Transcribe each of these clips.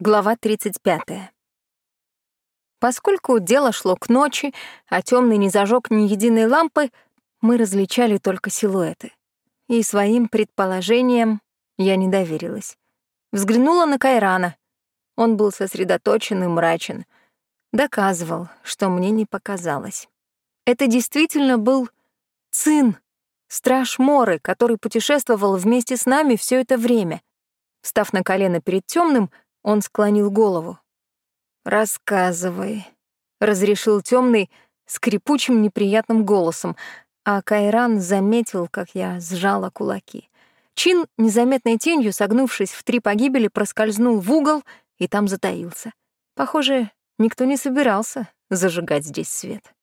Глава 35. Поскольку дело шло к ночи, а темный не зажег ни единой лампы, мы различали только силуэты. И своим предположениям я не доверилась. Взглянула на Кайрана. Он был сосредоточен и мрачен. Доказывал, что мне не показалось. Это действительно был Цин, страж Моры, который путешествовал вместе с нами все это время. Встав на колено перед темным, он склонил голову. «Рассказывай», — разрешил темный скрипучим неприятным голосом, а Кайран заметил, как я сжала кулаки. Чин, незаметной тенью, согнувшись в три погибели, проскользнул в угол и там затаился. Похоже, никто не собирался зажигать здесь свет.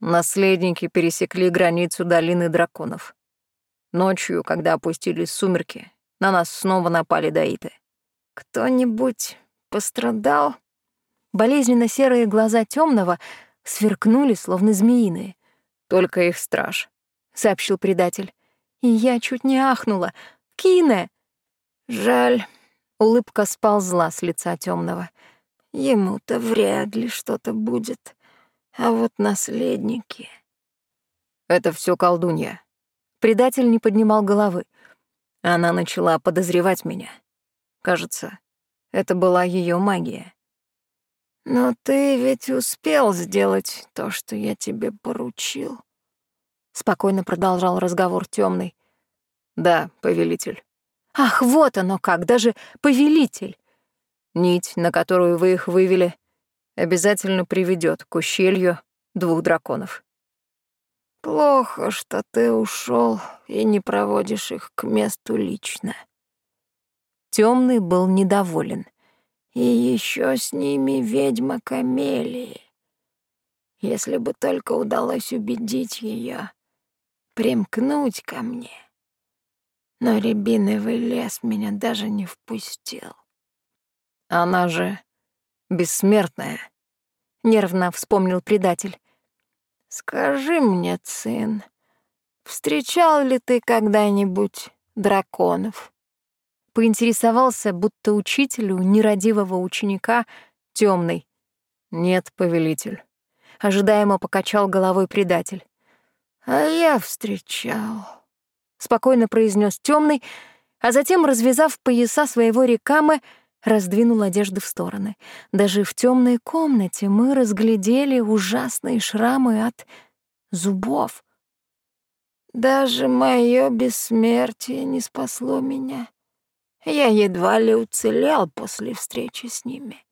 Наследники пересекли границу долины драконов. Ночью, когда опустились сумерки, на нас снова напали даиты. Кто-нибудь пострадал? Болезненно серые глаза темного сверкнули, словно змеиные. Только их страж, сообщил предатель. И я чуть не ахнула. Кине! Жаль. Улыбка сползла с лица темного. Ему-то вряд ли что-то будет. А вот наследники... Это все колдунья. Предатель не поднимал головы. Она начала подозревать меня. Кажется, это была ее магия. «Но ты ведь успел сделать то, что я тебе поручил», — спокойно продолжал разговор темный. «Да, повелитель». «Ах, вот оно как, даже повелитель!» Нить, на которую вы их вывели, обязательно приведет к ущелью двух драконов. Плохо, что ты ушел и не проводишь их к месту лично. Темный был недоволен. И еще с ними ведьма Камелии. Если бы только удалось убедить ее примкнуть ко мне. Но рябиновый лес меня даже не впустил. Она же бессмертная, — нервно вспомнил предатель. «Скажи мне, сын, встречал ли ты когда-нибудь драконов?» Поинтересовался, будто учителю нерадивого ученика темный. «Нет, повелитель», — ожидаемо покачал головой предатель. «А я встречал», — спокойно произнес темный, а затем, развязав пояса своего рекамы, раздвинул одежды в стороны. Даже в темной комнате мы разглядели ужасные шрамы от зубов. Даже мое бессмертие не спасло меня. Я едва ли уцелел после встречи с ними.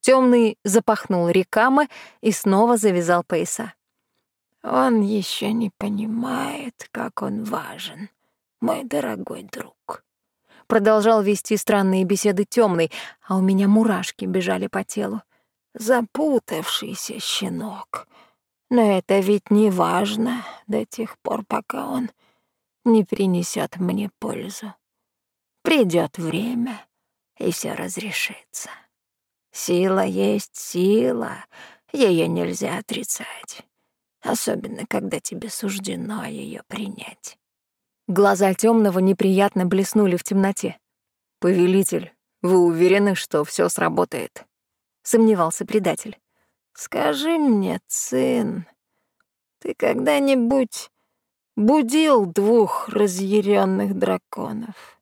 Темный запахнул рекамы и снова завязал пояса. Он еще не понимает, как он важен, мой дорогой друг. Продолжал вести странные беседы темный, а у меня мурашки бежали по телу. Запутавшийся щенок. Но это ведь не важно до тех пор, пока он не принесет мне пользу. Придет время, и все разрешится. Сила есть сила, ее нельзя отрицать, особенно когда тебе суждено ее принять. Глаза темного неприятно блеснули в темноте. «Повелитель, вы уверены, что все сработает?» — сомневался предатель. «Скажи мне, сын, ты когда-нибудь будил двух разъяренных драконов?»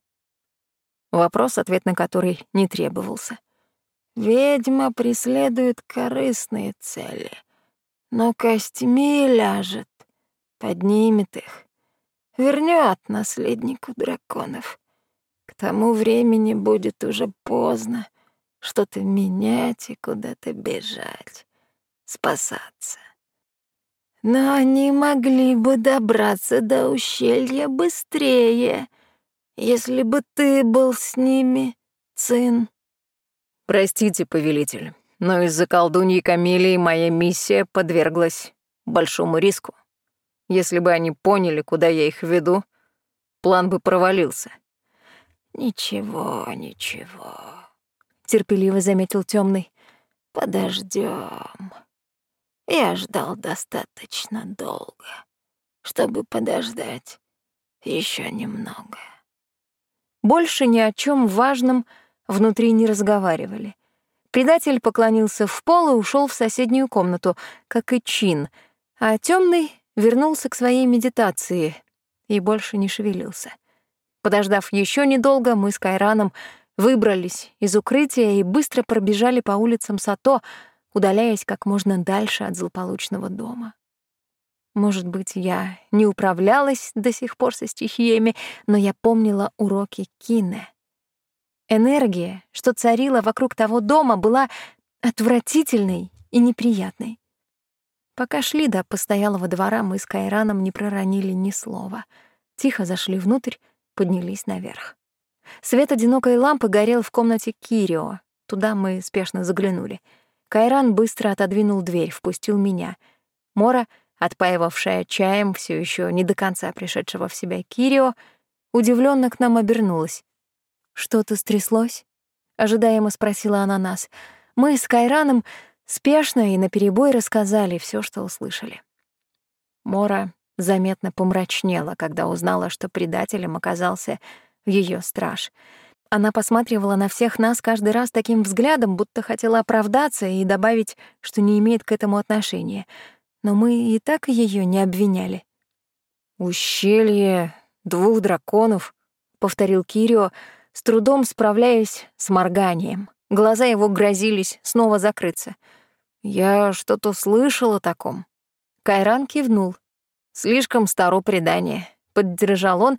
Вопрос, ответ на который не требовался. Ведьма преследует корыстные цели, но костьми ляжет, поднимет их, вернет наследнику драконов. К тому времени будет уже поздно что-то менять и куда-то бежать, спасаться. Но они могли бы добраться до ущелья быстрее — если бы ты был с ними, Цин. Простите, повелитель, но из-за колдуньи Камелии моя миссия подверглась большому риску. Если бы они поняли, куда я их веду, план бы провалился. Ничего, ничего, терпеливо заметил темный. Подождем. Я ждал достаточно долго, чтобы подождать еще немного. Больше ни о чем важном внутри не разговаривали. Предатель поклонился в пол и ушел в соседнюю комнату, как и Чин, а темный вернулся к своей медитации и больше не шевелился. Подождав еще недолго, мы с Кайраном выбрались из укрытия и быстро пробежали по улицам Сато, удаляясь как можно дальше от злополучного дома. Может быть, я не управлялась до сих пор со стихиями, но я помнила уроки Кине. Энергия, что царила вокруг того дома, была отвратительной и неприятной. Пока шли до постоялого двора, мы с Кайраном не проронили ни слова. Тихо зашли внутрь, поднялись наверх. Свет одинокой лампы горел в комнате Кирио. Туда мы спешно заглянули. Кайран быстро отодвинул дверь, впустил меня. Мора, отпаивавшая чаем все еще не до конца пришедшего в себя Кирио, удивленно к нам обернулась. «Что-то стряслось?» — ожидаемо спросила она нас. Мы с Кайраном спешно и наперебой рассказали все, что услышали. Мора заметно помрачнела, когда узнала, что предателем оказался ее страж. Она посматривала на всех нас каждый раз таким взглядом, будто хотела оправдаться и добавить, что не имеет к этому отношения. Но мы и так ее не обвиняли. «Ущелье двух драконов», — повторил Кирио, с трудом справляясь с морганием. Глаза его грозились снова закрыться. «Я что-то слышал о таком». Кайран кивнул. «Слишком старо предание», — поддержал он,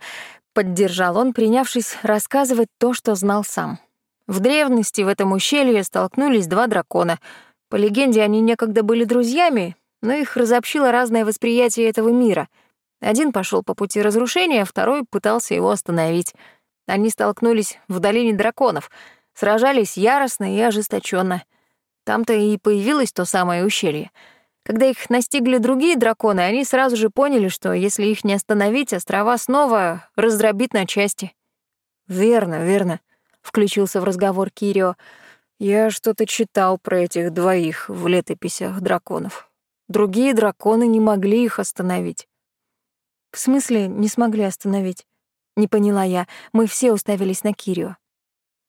Поддержал он, принявшись рассказывать то, что знал сам. В древности в этом ущелье столкнулись два дракона. По легенде, они некогда были друзьями, но их разобщило разное восприятие этого мира. Один пошел по пути разрушения, второй пытался его остановить. Они столкнулись в долине драконов, сражались яростно и ожесточенно. Там-то и появилось то самое ущелье — когда их настигли другие драконы, они сразу же поняли, что если их не остановить, острова снова раздробит на части. «Верно, верно», — включился в разговор Кирио. «Я что-то читал про этих двоих в летописях драконов. Другие драконы не могли их остановить». «В смысле не смогли остановить?» Не поняла я. Мы все уставились на Кирио.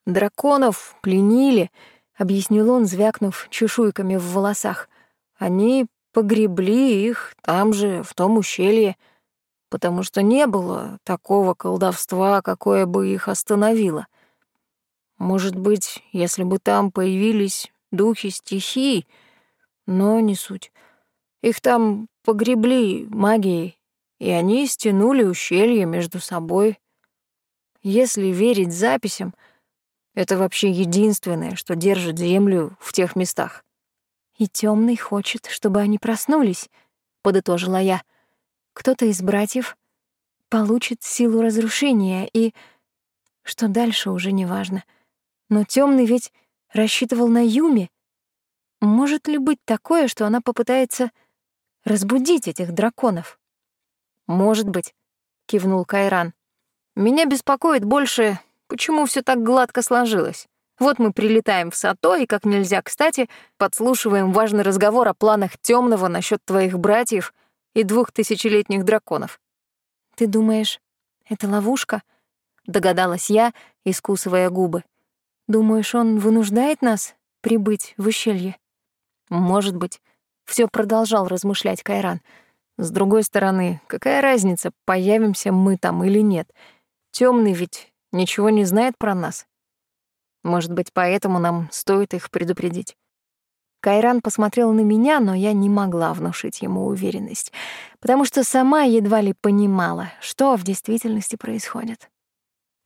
«Драконов пленили», — объяснил он, звякнув чешуйками в волосах. Они погребли их там же, в том ущелье, потому что не было такого колдовства, какое бы их остановило. Может быть, если бы там появились духи стихий, но не суть. Их там погребли магией, и они стянули ущелье между собой. Если верить записям, это вообще единственное, что держит землю в тех местах. И темный хочет, чтобы они проснулись, подытожила я. Кто-то из братьев получит силу разрушения, и что дальше уже не важно. Но темный ведь рассчитывал на Юми. Может ли быть такое, что она попытается разбудить этих драконов? Может быть, кивнул Кайран. Меня беспокоит больше, почему все так гладко сложилось. Вот мы прилетаем в Сато и, как нельзя кстати, подслушиваем важный разговор о планах темного насчет твоих братьев и двух тысячелетних драконов. «Ты думаешь, это ловушка?» — догадалась я, искусывая губы. «Думаешь, он вынуждает нас прибыть в ущелье?» «Может быть», — все продолжал размышлять Кайран. «С другой стороны, какая разница, появимся мы там или нет? Темный ведь ничего не знает про нас. Может быть, поэтому нам стоит их предупредить. Кайран посмотрел на меня, но я не могла внушить ему уверенность, потому что сама едва ли понимала, что в действительности происходит.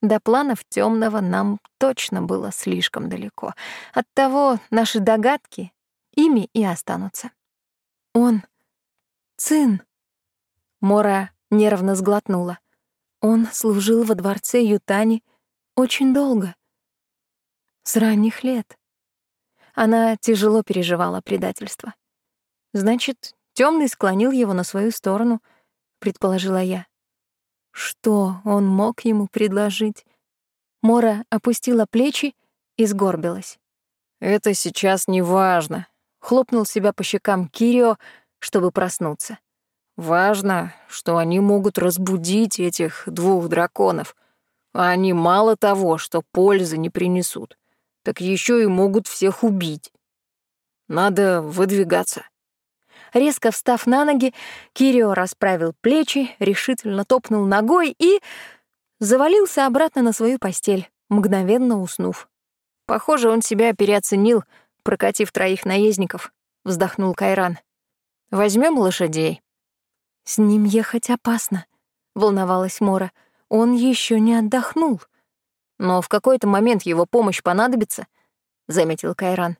До планов темного нам точно было слишком далеко. Оттого наши догадки ими и останутся. Он Цин. Мора нервно сглотнула. Он служил во дворце Ютани очень долго — с ранних лет. Она тяжело переживала предательство. Значит, темный склонил его на свою сторону, предположила я. Что он мог ему предложить? Мора опустила плечи и сгорбилась. «Это сейчас не важно», — хлопнул себя по щекам Кирио, чтобы проснуться. «Важно, что они могут разбудить этих двух драконов, а они мало того, что пользы не принесут. так еще и могут всех убить. Надо выдвигаться. Резко встав на ноги, Кирио расправил плечи, решительно топнул ногой и завалился обратно на свою постель, мгновенно уснув. Похоже, он себя переоценил, прокатив троих наездников, вздохнул Кайран. Возьмем лошадей. С ним ехать опасно, волновалась Мора. Он еще не отдохнул. Но в какой-то момент его помощь понадобится, заметил Кайран.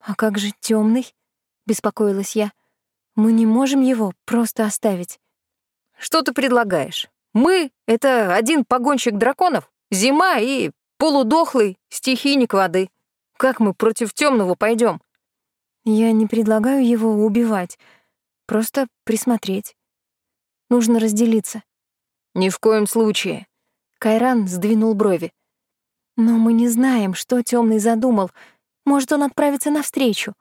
А как же темный? беспокоилась я. Мы не можем его просто оставить. Что ты предлагаешь? Мы — это один погонщик драконов, зима и полудохлый стихийник воды. Как мы против темного пойдем? Я не предлагаю его убивать, просто присмотреть. Нужно разделиться. Ни в коем случае. Кайран сдвинул брови. Но мы не знаем, что темный задумал. Может, он отправится навстречу.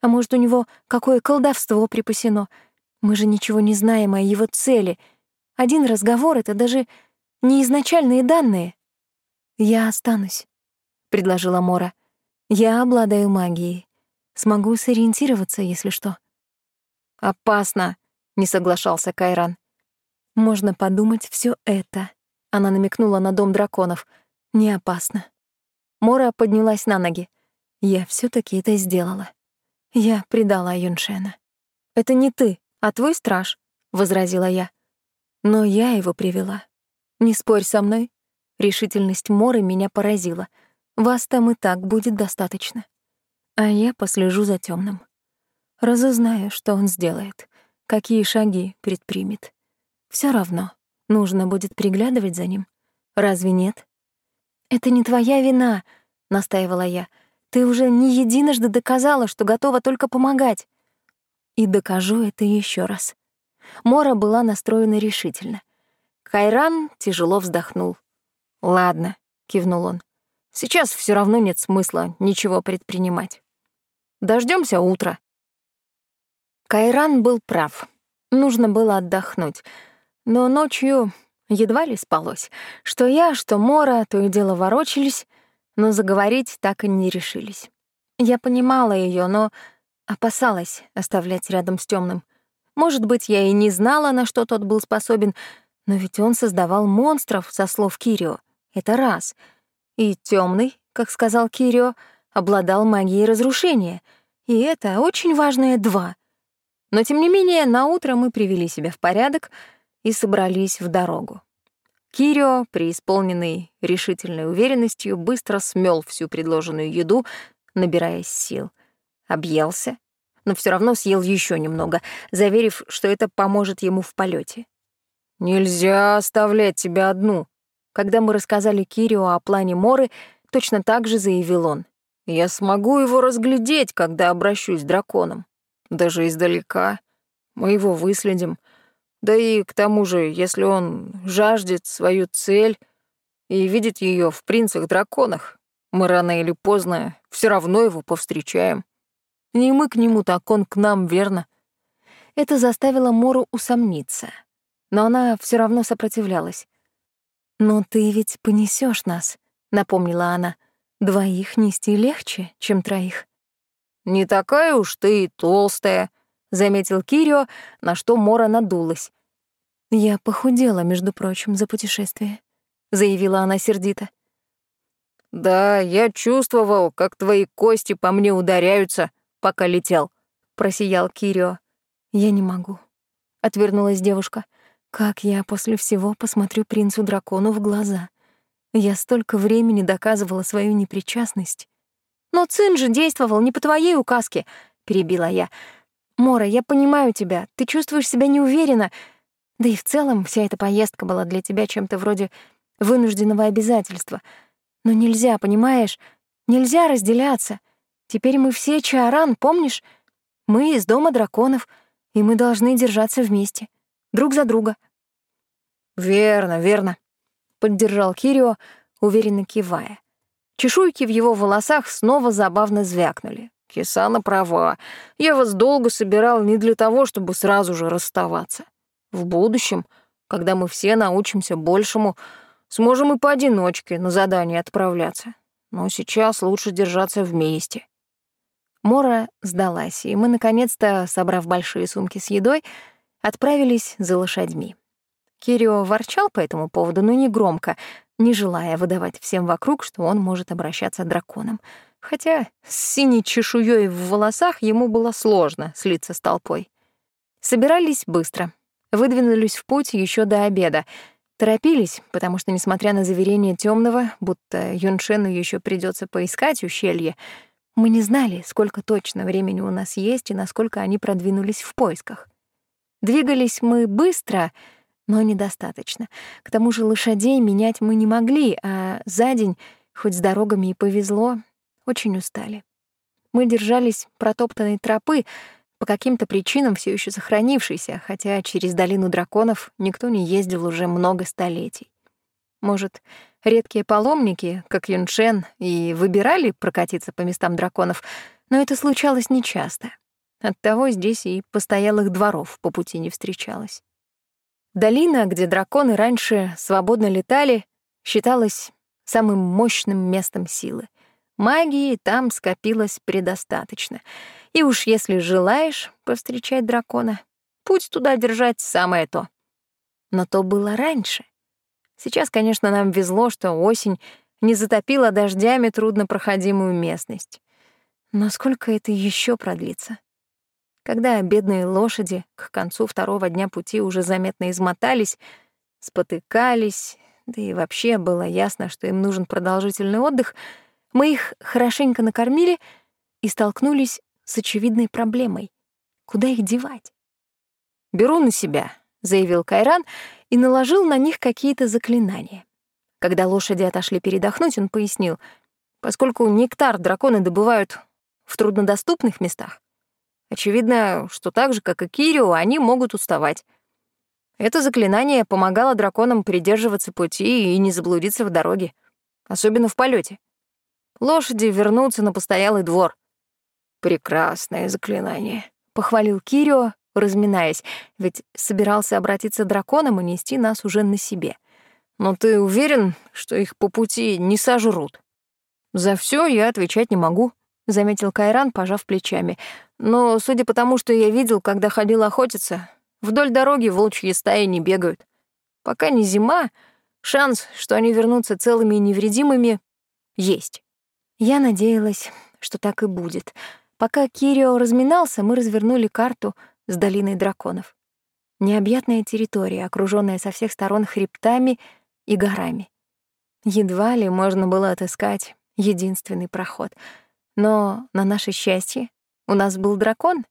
А может, у него какое колдовство припасено. Мы же ничего не знаем о его цели. Один разговор — это даже не изначальные данные. «Я останусь», — предложила Мора. «Я обладаю магией. Смогу сориентироваться, если что». «Опасно», — не соглашался Кайран. «Можно подумать все это», — она намекнула на дом драконов. «Не опасно». Мора поднялась на ноги. «Я все таки это сделала». Я предала Юншена. «Это не ты, а твой страж», — возразила я. «Но я его привела. Не спорь со мной». Решительность Моры меня поразила. Вас там и так будет достаточно. А я послежу за темным. Разузнаю, что он сделает, какие шаги предпримет. Все равно нужно будет приглядывать за ним. Разве нет? «Это не твоя вина», — настаивала я. Ты уже не единожды доказала, что готова только помогать. И докажу это еще раз. Мора была настроена решительно. Кайран тяжело вздохнул. «Ладно», — кивнул он. «Сейчас все равно нет смысла ничего предпринимать. Дождемся утра». Кайран был прав. Нужно было отдохнуть. Но ночью едва ли спалось. Что я, что Мора то и дело ворочались, но заговорить так и не решились. Я понимала ее, но опасалась оставлять рядом с темным. Может быть, я и не знала, на что тот был способен, но ведь он создавал монстров, со слов Кирио. Это раз. И темный, как сказал Кирио, обладал магией разрушения. И это очень важное два. Но тем не менее, на утро мы привели себя в порядок и собрались в дорогу. Кирио, преисполненный решительной уверенностью, быстро смел всю предложенную еду, набираясь сил. Объелся, но все равно съел еще немного, заверив, что это поможет ему в полете. «Нельзя оставлять тебя одну», когда мы рассказали Кирио о плане Моры, точно так же заявил он. «Я смогу его разглядеть, когда обращусь драконом. Даже издалека. Мы его выследим. Да и к тому же, если он жаждет свою цель и видит ее в принцах-драконах, мы рано или поздно все равно его повстречаем. Не мы к нему, так он к нам, верно? Это заставило Мору усомниться, но она все равно сопротивлялась. «Но ты ведь понесешь нас», — напомнила она. «Двоих нести легче, чем троих». «Не такая уж ты и толстая», заметил Кирио, на что Мора надулась. «Я похудела, между прочим, за путешествие», — заявила она сердито. «Да, я чувствовал, как твои кости по мне ударяются, пока летел», — просиял Кирио. «Я не могу», — отвернулась девушка. «Как я после всего посмотрю принцу-дракону в глаза? Я столько времени доказывала свою непричастность». «Но Цин же действовал не по твоей указке», — перебила я. «Мора, я понимаю тебя, ты чувствуешь себя неуверенно. Да и в целом вся эта поездка была для тебя чем-то вроде вынужденного обязательства. Но нельзя, понимаешь? Нельзя разделяться. Теперь мы все Чаран, помнишь? Мы из Дома драконов, и мы должны держаться вместе, друг за друга». «Верно, верно», — поддержал Кирио, уверенно кивая. Чешуйки в его волосах снова забавно звякнули. Кисана права. Я вас долго собирал не для того, чтобы сразу же расставаться. В будущем, когда мы все научимся большему, сможем и поодиночке на задание отправляться. но сейчас лучше держаться вместе. Мора сдалась, и мы, наконец-то, собрав большие сумки с едой, отправились за лошадьми. Кирио ворчал по этому поводу, но не громко, не желая выдавать всем вокруг, что он может обращаться драконом. Хотя с синей чешуей в волосах ему было сложно слиться с толпой. Собирались быстро. Выдвинулись в путь еще до обеда. Торопились, потому что, несмотря на заверение темного, будто Юншену еще придется поискать ущелье, мы не знали, сколько точно времени у нас есть и насколько они продвинулись в поисках. Двигались мы быстро — но недостаточно. К тому же лошадей менять мы не могли, а за день, хоть с дорогами и повезло, очень устали. Мы держались протоптанной тропы, по каким-то причинам все еще сохранившейся, хотя через долину драконов никто не ездил уже много столетий. Может, редкие паломники, как Юншен, и выбирали прокатиться по местам драконов, но это случалось нечасто. Оттого здесь и постоялых дворов по пути не встречалось. Долина, где драконы раньше свободно летали, считалась самым мощным местом силы. Магии там скопилось предостаточно. И уж если желаешь повстречать дракона, путь туда держать самое то. Но то было раньше. Сейчас, конечно, нам везло, что осень не затопила дождями труднопроходимую местность. Но сколько это еще продлится? Когда бедные лошади к концу второго дня пути уже заметно измотались, спотыкались, да и вообще было ясно, что им нужен продолжительный отдых, мы их хорошенько накормили и столкнулись с очевидной проблемой. Куда их девать? «Беру на себя», — заявил Кайран и наложил на них какие-то заклинания. Когда лошади отошли передохнуть, он пояснил, поскольку нектар драконы добывают в труднодоступных местах, Очевидно, что так же, как и Кирио, они могут уставать. Это заклинание помогало драконам придерживаться пути и не заблудиться в дороге, особенно в полете. Лошади вернутся на постоялый двор. «Прекрасное заклинание», — похвалил Кирио, разминаясь, ведь собирался обратиться драконом и нести нас уже на себе. «Но ты уверен, что их по пути не сожрут?» «За все я отвечать не могу», — заметил Кайран, пожав плечами. «Но, судя по тому, что я видел, когда ходил охотиться, вдоль дороги волчьи стаи не бегают. Пока не зима, шанс, что они вернутся целыми и невредимыми, есть». Я надеялась, что так и будет. Пока Кирио разминался, мы развернули карту с долиной драконов. Необъятная территория, окружённая со всех сторон хребтами и горами. Едва ли можно было отыскать единственный проход — но, на наше счастье, у нас был дракон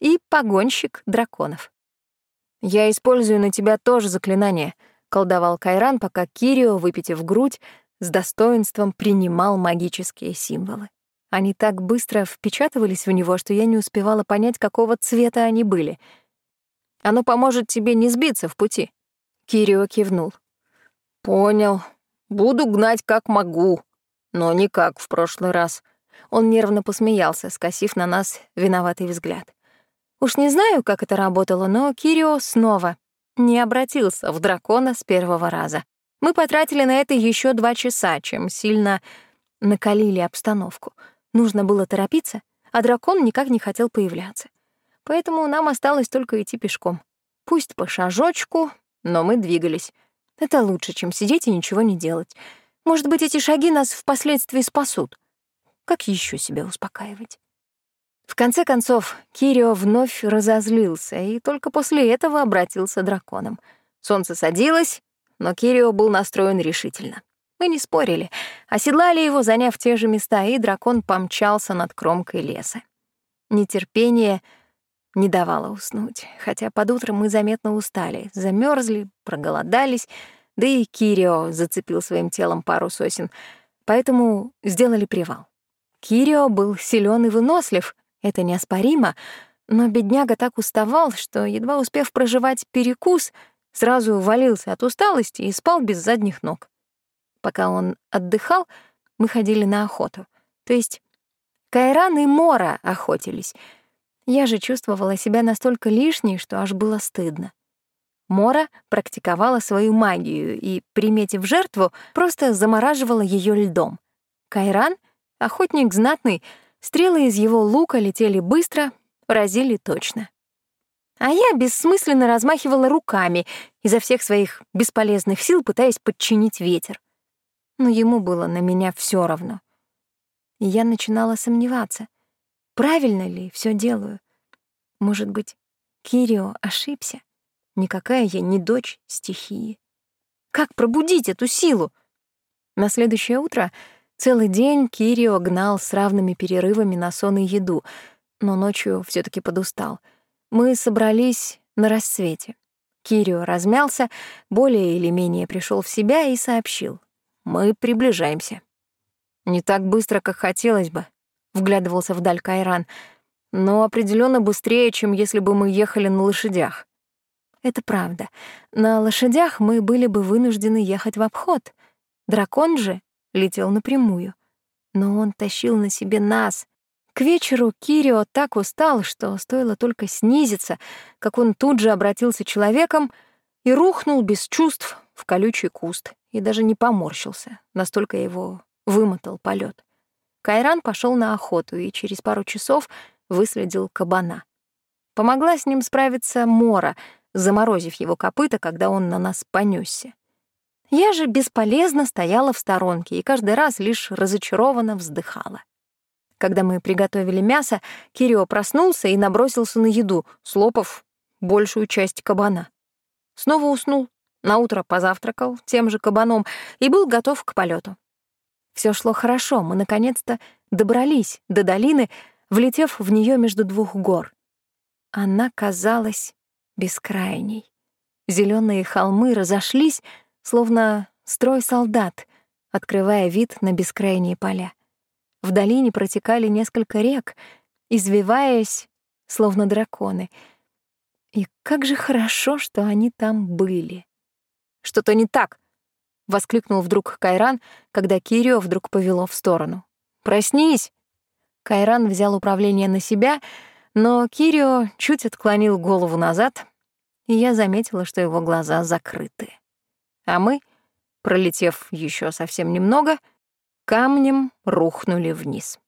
и погонщик драконов. «Я использую на тебя тоже заклинание», — колдовал Кайран, пока Кирио, выпитив грудь, с достоинством принимал магические символы. Они так быстро впечатывались в него, что я не успевала понять, какого цвета они были. «Оно поможет тебе не сбиться в пути». Кирио кивнул. «Понял. Буду гнать как могу, но не как в прошлый раз», он нервно посмеялся, скосив на нас виноватый взгляд. Уж не знаю, как это работало, но Кирио снова не обратился в дракона с первого раза. Мы потратили на это еще два часа, чем сильно накалили обстановку. Нужно было торопиться, а дракон никак не хотел появляться. Поэтому нам осталось только идти пешком. Пусть по шажочку, но мы двигались. Это лучше, чем сидеть и ничего не делать. Может быть, эти шаги нас впоследствии спасут. Как еще себя успокаивать? В конце концов, Кирио вновь разозлился и только после этого обратился драконом. Солнце садилось, но Кирио был настроен решительно. Мы не спорили, оседлали его, заняв те же места, и дракон помчался над кромкой леса. Нетерпение не давало уснуть, хотя под утро мы заметно устали, замерзли, проголодались, да и Кирио зацепил своим телом пару сосен, поэтому сделали привал. Кирио был силен и вынослив, это неоспоримо, но бедняга так уставал, что, едва успев проживать перекус, сразу валился от усталости и спал без задних ног. Пока он отдыхал, мы ходили на охоту. То есть Кайран и Мора охотились. Я же чувствовала себя настолько лишней, что аж было стыдно. Мора практиковала свою магию и, приметив жертву, просто замораживала ее льдом. Кайран, охотник знатный, стрелы из его лука летели быстро, поразили точно. А я бессмысленно размахивала руками, изо всех своих бесполезных сил пытаясь подчинить ветер. Но ему было на меня все равно. И я начинала сомневаться, правильно ли все делаю. Может быть, Кирио ошибся? Никакая я не дочь стихии. Как пробудить эту силу? На следующее утро целый день Кирио гнал с равными перерывами на сон и еду, но ночью все таки подустал. Мы собрались на рассвете. Кирио размялся, более или менее пришел в себя и сообщил. «Мы приближаемся». «Не так быстро, как хотелось бы», — вглядывался вдаль Кайран, «но определенно быстрее, чем если бы мы ехали на лошадях». Это правда. На лошадях мы были бы вынуждены ехать в обход. Дракон же летел напрямую. Но он тащил на себе нас. К вечеру Кирио так устал, что стоило только снизиться, как он тут же обратился человеком и рухнул без чувств в колючий куст и даже не поморщился, настолько его вымотал полет. Кайран пошел на охоту и через пару часов выследил кабана. Помогла с ним справиться Мора — заморозив его копыта, когда он на нас понесся. Я же бесполезно стояла в сторонке и каждый раз лишь разочарованно вздыхала. Когда мы приготовили мясо, Кирио проснулся и набросился на еду, слопав большую часть кабана. Снова уснул, наутро позавтракал тем же кабаном и был готов к полету. Все шло хорошо, мы наконец-то добрались до долины, влетев в нее между двух гор. Она казалась бескрайней. Зеленые холмы разошлись, словно строй солдат, открывая вид на бескрайние поля. В долине протекали несколько рек, извиваясь, словно драконы. И как же хорошо, что они там были. «Что-то не так!» — воскликнул вдруг Кайран, когда Кирио вдруг повело в сторону. «Проснись!» Кайран взял управление на себя — но Кирио чуть отклонил голову назад, и я заметила, что его глаза закрыты. А мы, пролетев еще совсем немного, камнем рухнули вниз.